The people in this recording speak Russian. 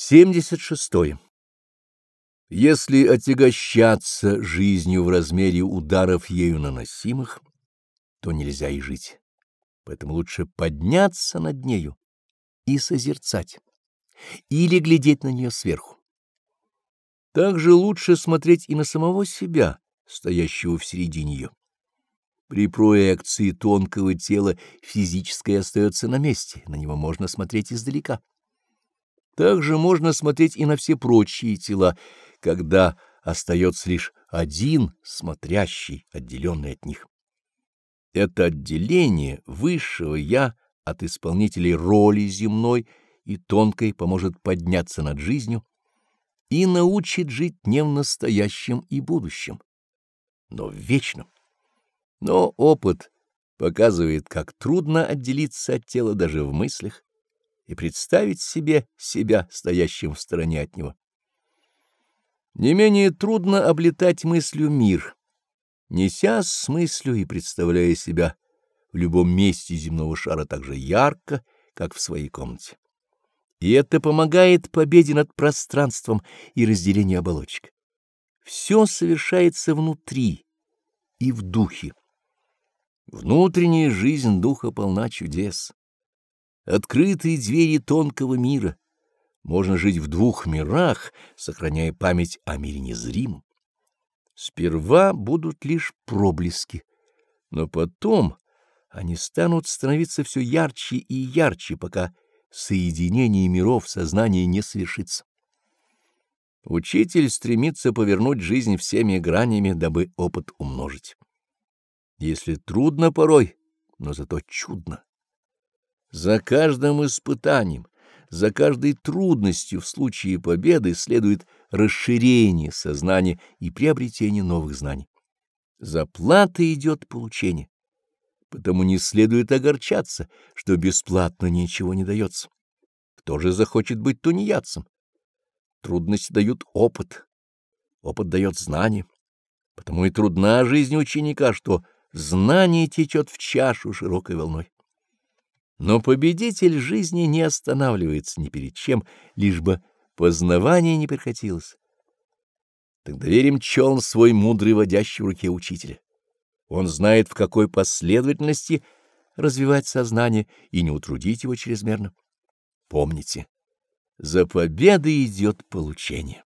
76. Если отягощаться жизнью в размере ударов ею наносимых, то нельзя и жить. Поэтому лучше подняться над нею и созерцать, или глядеть на нее сверху. Также лучше смотреть и на самого себя, стоящего в середине ее. При проекции тонкого тела физическое остается на месте, на него можно смотреть издалека. Также можно смотреть и на все прочие тела, когда остается лишь один смотрящий, отделенный от них. Это отделение высшего «я» от исполнителей роли земной и тонкой поможет подняться над жизнью и научит жить не в настоящем и будущем, но в вечном. Но опыт показывает, как трудно отделиться от тела даже в мыслях, и представить себе себя, стоящим в стороне от него. Не менее трудно облетать мыслью мир, неся с мыслью и представляя себя в любом месте земного шара так же ярко, как в своей комнате. И это помогает победе над пространством и разделению оболочек. Все совершается внутри и в духе. Внутренняя жизнь духа полна чудес открытые двери тонкого мира. Можно жить в двух мирах, сохраняя память о мире незримом. Сперва будут лишь проблески, но потом они станут становиться все ярче и ярче, пока соединение миров сознания не совершится. Учитель стремится повернуть жизнь всеми гранями, дабы опыт умножить. Если трудно порой, но зато чудно. За каждым испытанием, за каждой трудностью в случае победы следует расширение сознания и приобретение новых знаний. За платой идет получение. Потому не следует огорчаться, что бесплатно ничего не дается. Кто же захочет быть тунеядцем? Трудности дают опыт. Опыт дает знание. Потому и трудна жизнь ученика, что знание течет в чашу широкой волной. Но победитель жизни не останавливается ни перед чем, лишь бы познавание не прекратилось. Тогда верим челн свой мудрый, водящий в руке учителя. Он знает, в какой последовательности развивать сознание и не утрудить его чрезмерно. Помните, за победой идет получение.